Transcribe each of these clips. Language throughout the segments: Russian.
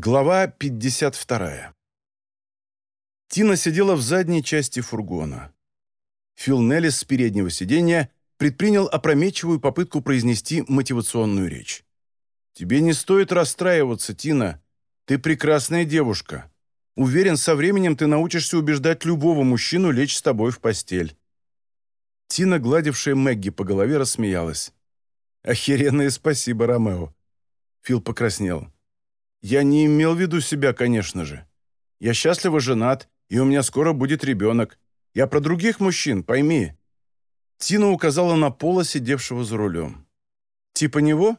Глава 52. Тина сидела в задней части фургона. Фил Неллис с переднего сиденья предпринял опрометчивую попытку произнести мотивационную речь. «Тебе не стоит расстраиваться, Тина. Ты прекрасная девушка. Уверен, со временем ты научишься убеждать любого мужчину лечь с тобой в постель». Тина, гладившая Мэгги по голове, рассмеялась. «Охеренное спасибо, Ромео». Фил покраснел. Я не имел в виду себя, конечно же. Я счастливо женат, и у меня скоро будет ребенок. Я про других мужчин, пойми». Тина указала на Пола, сидевшего за рулем. «Типа него?»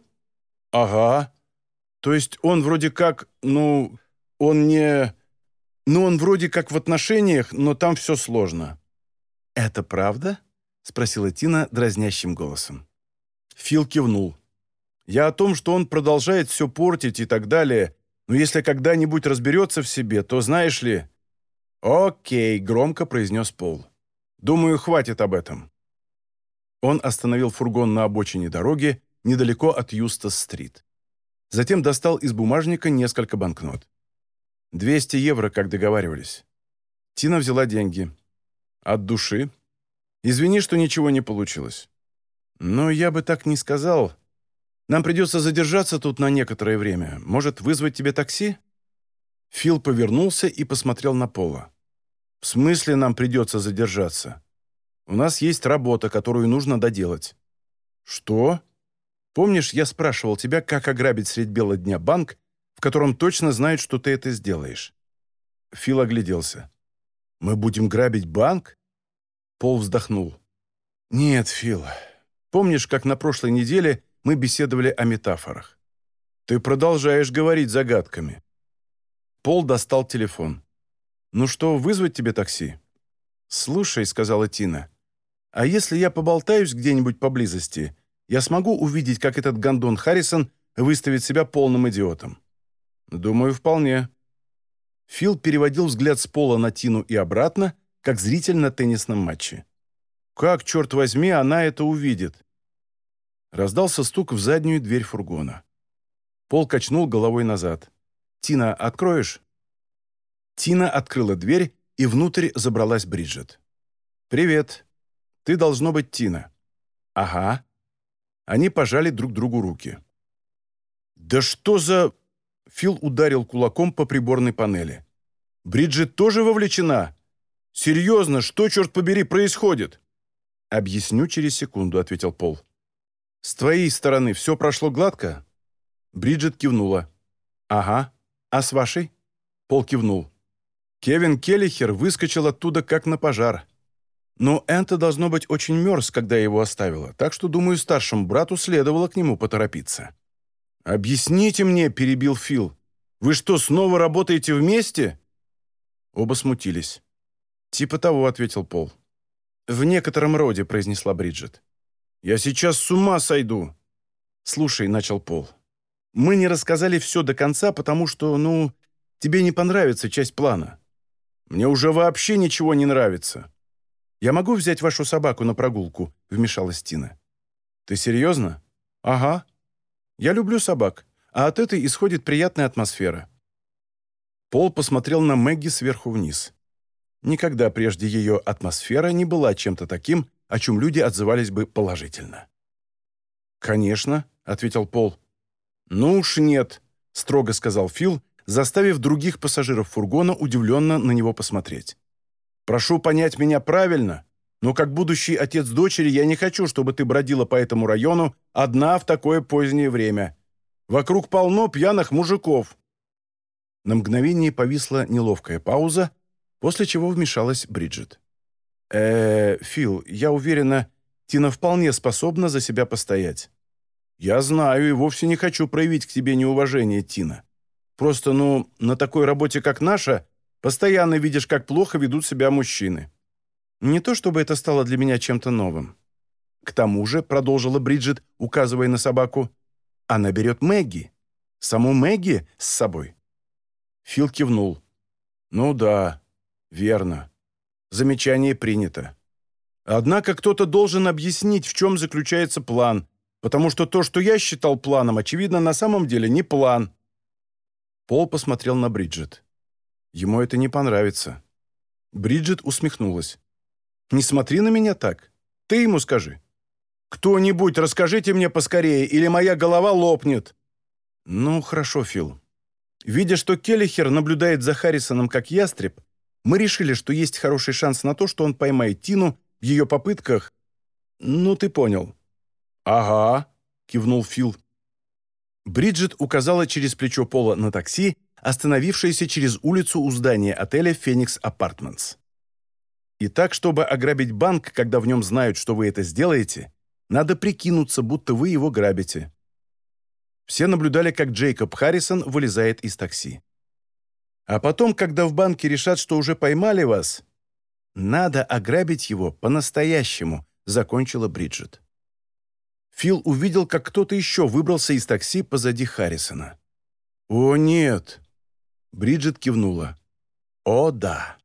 «Ага. То есть он вроде как, ну, он не... Ну, он вроде как в отношениях, но там все сложно». «Это правда?» — спросила Тина дразнящим голосом. Фил кивнул. Я о том, что он продолжает все портить и так далее, но если когда-нибудь разберется в себе, то знаешь ли...» «Окей», — громко произнес Пол. «Думаю, хватит об этом». Он остановил фургон на обочине дороги, недалеко от Юстас-стрит. Затем достал из бумажника несколько банкнот. «200 евро, как договаривались». Тина взяла деньги. «От души?» «Извини, что ничего не получилось». «Но я бы так не сказал. Нам придется задержаться тут на некоторое время. Может, вызвать тебе такси?» Фил повернулся и посмотрел на Пола. «В смысле нам придется задержаться? У нас есть работа, которую нужно доделать». «Что?» «Помнишь, я спрашивал тебя, как ограбить средь бела дня банк, в котором точно знают, что ты это сделаешь?» Фил огляделся. «Мы будем грабить банк?» Пол вздохнул. «Нет, Фил. Помнишь, как на прошлой неделе мы беседовали о метафорах. Ты продолжаешь говорить загадками. Пол достал телефон. «Ну что, вызвать тебе такси?» «Слушай», — сказала Тина, «а если я поболтаюсь где-нибудь поблизости, я смогу увидеть, как этот гондон Харрисон выставит себя полным идиотом?» «Думаю, вполне». Фил переводил взгляд с пола на Тину и обратно, как зритель на теннисном матче. «Как, черт возьми, она это увидит?» Раздался стук в заднюю дверь фургона. Пол качнул головой назад. «Тина, откроешь?» Тина открыла дверь, и внутрь забралась Бриджит. «Привет. Ты должно быть Тина». «Ага». Они пожали друг другу руки. «Да что за...» Фил ударил кулаком по приборной панели. «Бриджит тоже вовлечена? Серьезно, что, черт побери, происходит?» «Объясню через секунду», — ответил Пол. «С твоей стороны все прошло гладко?» Бриджит кивнула. «Ага. А с вашей?» Пол кивнул. Кевин Келлихер выскочил оттуда как на пожар. Но Энта должно быть очень мерз, когда его оставила, так что, думаю, старшему брату следовало к нему поторопиться. «Объясните мне», — перебил Фил. «Вы что, снова работаете вместе?» Оба смутились. «Типа того», — ответил Пол. «В некотором роде», — произнесла Бриджит. «Я сейчас с ума сойду!» «Слушай», — начал Пол, — «мы не рассказали все до конца, потому что, ну, тебе не понравится часть плана. Мне уже вообще ничего не нравится». «Я могу взять вашу собаку на прогулку?» — вмешалась Тина. «Ты серьезно?» «Ага. Я люблю собак, а от этой исходит приятная атмосфера». Пол посмотрел на Мэгги сверху вниз. Никогда прежде ее атмосфера не была чем-то таким, о чем люди отзывались бы положительно. «Конечно», — ответил Пол. «Ну уж нет», — строго сказал Фил, заставив других пассажиров фургона удивленно на него посмотреть. «Прошу понять меня правильно, но как будущий отец дочери я не хочу, чтобы ты бродила по этому району одна в такое позднее время. Вокруг полно пьяных мужиков». На мгновение повисла неловкая пауза, после чего вмешалась Бриджит э Фил, я уверена, Тина вполне способна за себя постоять». «Я знаю и вовсе не хочу проявить к тебе неуважение, Тина. Просто, ну, на такой работе, как наша, постоянно видишь, как плохо ведут себя мужчины. Не то чтобы это стало для меня чем-то новым. К тому же, продолжила Бриджит, указывая на собаку, она берет Мэгги. Саму Мэгги с собой. Фил кивнул. «Ну да, верно. Замечание принято. Однако кто-то должен объяснить, в чем заключается план, потому что то, что я считал планом, очевидно, на самом деле не план. Пол посмотрел на Бриджит. Ему это не понравится. Бриджит усмехнулась. «Не смотри на меня так. Ты ему скажи». «Кто-нибудь расскажите мне поскорее, или моя голова лопнет!» «Ну, хорошо, Фил. Видя, что Келлихер наблюдает за Харрисоном как ястреб, мы решили, что есть хороший шанс на то, что он поймает Тину в ее попытках... Ну, ты понял». «Ага», — кивнул Фил. Бриджит указала через плечо Пола на такси, остановившееся через улицу у здания отеля «Феникс Апартментс». И так, чтобы ограбить банк, когда в нем знают, что вы это сделаете, надо прикинуться, будто вы его грабите. Все наблюдали, как Джейкоб Харрисон вылезает из такси. А потом, когда в банке решат, что уже поймали вас, надо ограбить его по-настоящему, закончила Бриджит. Фил увидел, как кто-то еще выбрался из такси позади Харрисона. «О, нет!» Бриджит кивнула. «О, да!»